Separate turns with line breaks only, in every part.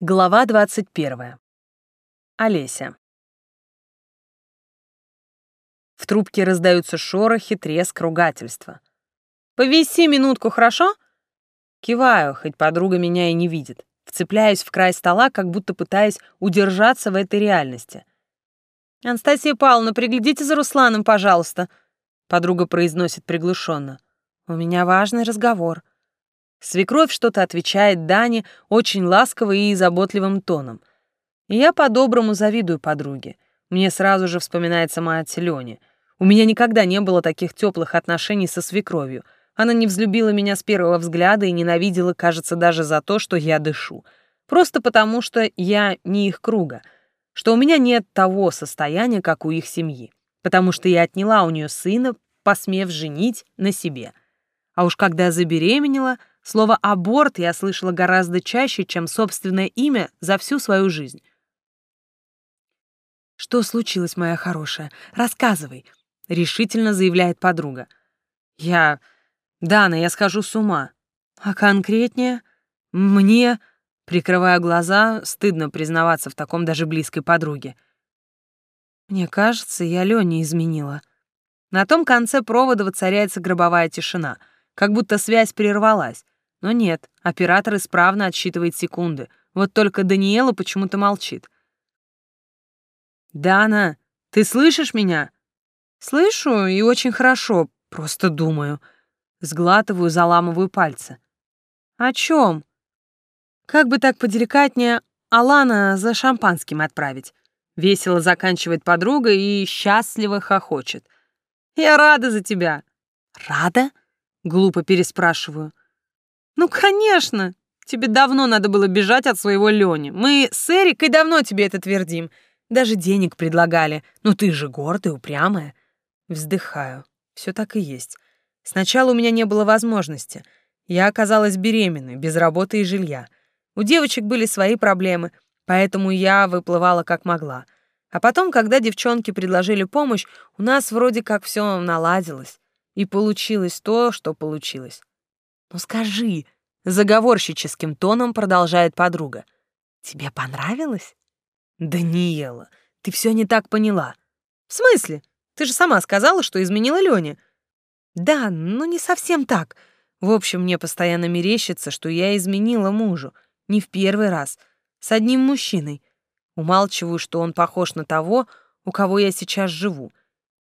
Глава 21. Олеся. В трубке раздаются шорохи, треск, ругательства. «Повиси минутку, хорошо?» Киваю, хоть подруга меня и не видит. Вцепляюсь в край стола, как будто пытаясь удержаться в этой реальности. «Анастасия Павловна, приглядите за Русланом, пожалуйста», — подруга произносит приглушенно. «У меня важный разговор». Свекровь что-то отвечает Дане очень ласково и заботливым тоном. И я по-доброму завидую подруге. Мне сразу же вспоминается мать Леня. У меня никогда не было таких теплых отношений со свекровью. Она не взлюбила меня с первого взгляда и ненавидела, кажется, даже за то, что я дышу. Просто потому, что я не их круга, что у меня нет того состояния, как у их семьи, потому что я отняла у нее сына, посмев женить на себе. А уж когда забеременела, Слово «аборт» я слышала гораздо чаще, чем собственное имя за всю свою жизнь. «Что случилось, моя хорошая? Рассказывай», — решительно заявляет подруга. «Я... Дана, я схожу с ума. А конкретнее? Мне...» Прикрывая глаза, стыдно признаваться в таком даже близкой подруге. «Мне кажется, я Лене изменила». На том конце провода воцаряется гробовая тишина, как будто связь прервалась. Но нет, оператор исправно отсчитывает секунды. Вот только Даниэла почему-то молчит. «Дана, ты слышишь меня?» «Слышу, и очень хорошо, просто думаю». Сглатываю, заламываю пальцы. «О чем? Как бы так поделикатнее Алана за шампанским отправить?» Весело заканчивает подруга и счастливо хохочет. «Я рада за тебя». «Рада?» — глупо переспрашиваю. «Ну, конечно! Тебе давно надо было бежать от своего Лёни. Мы с Эрикой давно тебе это твердим. Даже денег предлагали. Но ты же гордая, упрямая». Вздыхаю. Все так и есть. Сначала у меня не было возможности. Я оказалась беременной, без работы и жилья. У девочек были свои проблемы, поэтому я выплывала как могла. А потом, когда девчонки предложили помощь, у нас вроде как все наладилось. И получилось то, что получилось. «Ну скажи», — заговорщическим тоном продолжает подруга. «Тебе понравилось?» «Даниэла, ты все не так поняла». «В смысле? Ты же сама сказала, что изменила Лене». «Да, но не совсем так. В общем, мне постоянно мерещится, что я изменила мужу. Не в первый раз. С одним мужчиной. Умалчиваю, что он похож на того, у кого я сейчас живу.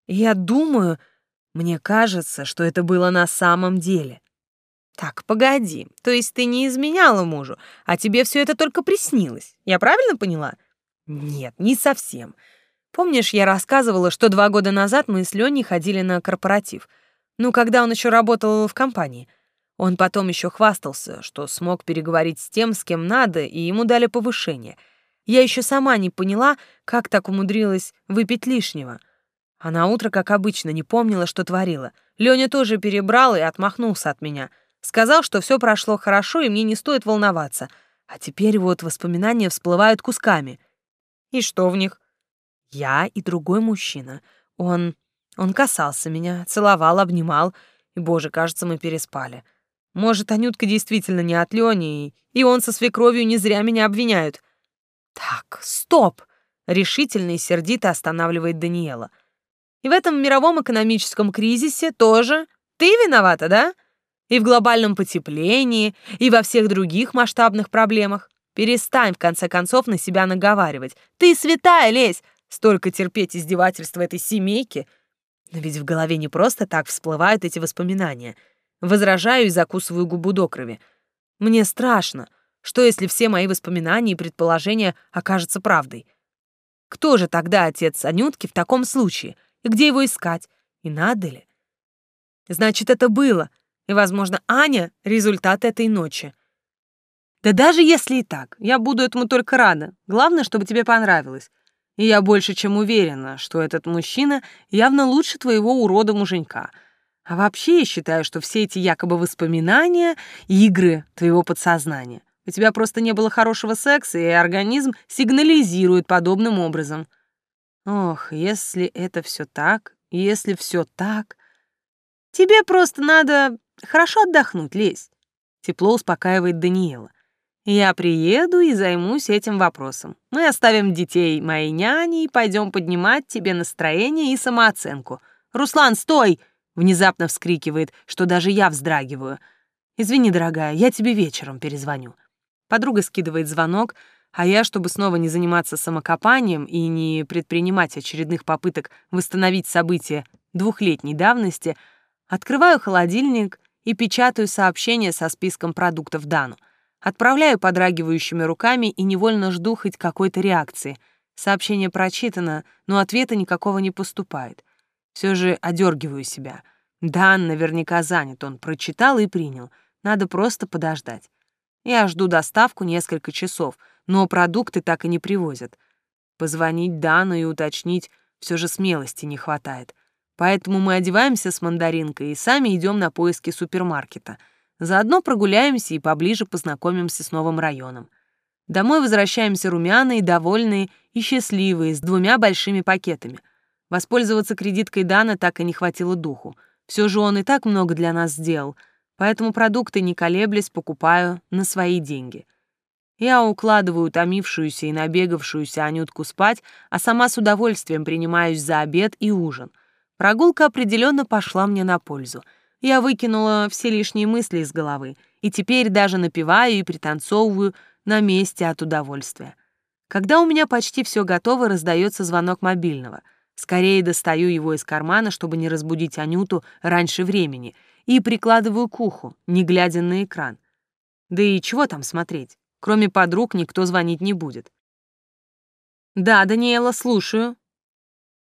И я думаю, мне кажется, что это было на самом деле. Так, погоди. То есть ты не изменяла мужу, а тебе все это только приснилось. Я правильно поняла? Нет, не совсем. Помнишь, я рассказывала, что два года назад мы с Леней ходили на корпоратив. Ну, когда он еще работал в компании. Он потом еще хвастался, что смог переговорить с тем, с кем надо, и ему дали повышение. Я еще сама не поняла, как так умудрилась выпить лишнего. А на утро, как обычно, не помнила, что творила. Леня тоже перебрал и отмахнулся от меня — Сказал, что все прошло хорошо, и мне не стоит волноваться. А теперь вот воспоминания всплывают кусками. И что в них? Я и другой мужчина. Он... он касался меня, целовал, обнимал. И, боже, кажется, мы переспали. Может, Анютка действительно не от Лёни, и он со свекровью не зря меня обвиняют. Так, стоп! Решительно и сердито останавливает Даниэла. И в этом мировом экономическом кризисе тоже ты виновата, да? И в глобальном потеплении, и во всех других масштабных проблемах. Перестань, в конце концов, на себя наговаривать. Ты святая, лезь! Столько терпеть издевательства этой семейки. Но ведь в голове не просто так всплывают эти воспоминания. Возражаю и закусываю губу до крови. Мне страшно. Что, если все мои воспоминания и предположения окажутся правдой? Кто же тогда отец Анютки в таком случае? И где его искать? И надо ли? Значит, это было — и, возможно, Аня — результат этой ночи. Да даже если и так, я буду этому только рада. Главное, чтобы тебе понравилось. И я больше чем уверена, что этот мужчина явно лучше твоего урода-муженька. А вообще я считаю, что все эти якобы воспоминания — игры твоего подсознания. У тебя просто не было хорошего секса, и организм сигнализирует подобным образом. Ох, если это все так, если все так... Тебе просто надо Хорошо отдохнуть, Лесь. Тепло успокаивает Даниэла. Я приеду и займусь этим вопросом. Мы оставим детей моей няни и пойдем поднимать тебе настроение и самооценку. Руслан, стой! Внезапно вскрикивает, что даже я вздрагиваю. Извини, дорогая, я тебе вечером перезвоню. Подруга скидывает звонок, а я, чтобы снова не заниматься самокопанием и не предпринимать очередных попыток восстановить события двухлетней давности, открываю холодильник и печатаю сообщение со списком продуктов Дану. Отправляю подрагивающими руками и невольно жду хоть какой-то реакции. Сообщение прочитано, но ответа никакого не поступает. Все же одергиваю себя. Дан наверняка занят, он прочитал и принял. Надо просто подождать. Я жду доставку несколько часов, но продукты так и не привозят. Позвонить Дану и уточнить все же смелости не хватает. Поэтому мы одеваемся с мандаринкой и сами идем на поиски супермаркета — Заодно прогуляемся и поближе познакомимся с новым районом. Домой возвращаемся румяные, довольные и счастливые, с двумя большими пакетами. Воспользоваться кредиткой Дана так и не хватило духу. Все же он и так много для нас сделал, поэтому продукты, не колеблясь, покупаю на свои деньги. Я укладываю утомившуюся и набегавшуюся Анютку спать, а сама с удовольствием принимаюсь за обед и ужин. Прогулка определенно пошла мне на пользу — я выкинула все лишние мысли из головы и теперь даже напеваю и пританцовываю на месте от удовольствия. Когда у меня почти все готово, раздается звонок мобильного. Скорее достаю его из кармана, чтобы не разбудить Анюту раньше времени, и прикладываю к уху, не глядя на экран. Да и чего там смотреть? Кроме подруг никто звонить не будет. «Да, Даниэла, слушаю».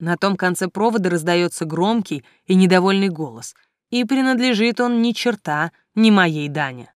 На том конце провода раздается громкий и недовольный голос — и принадлежит он ни черта, ни моей Дане.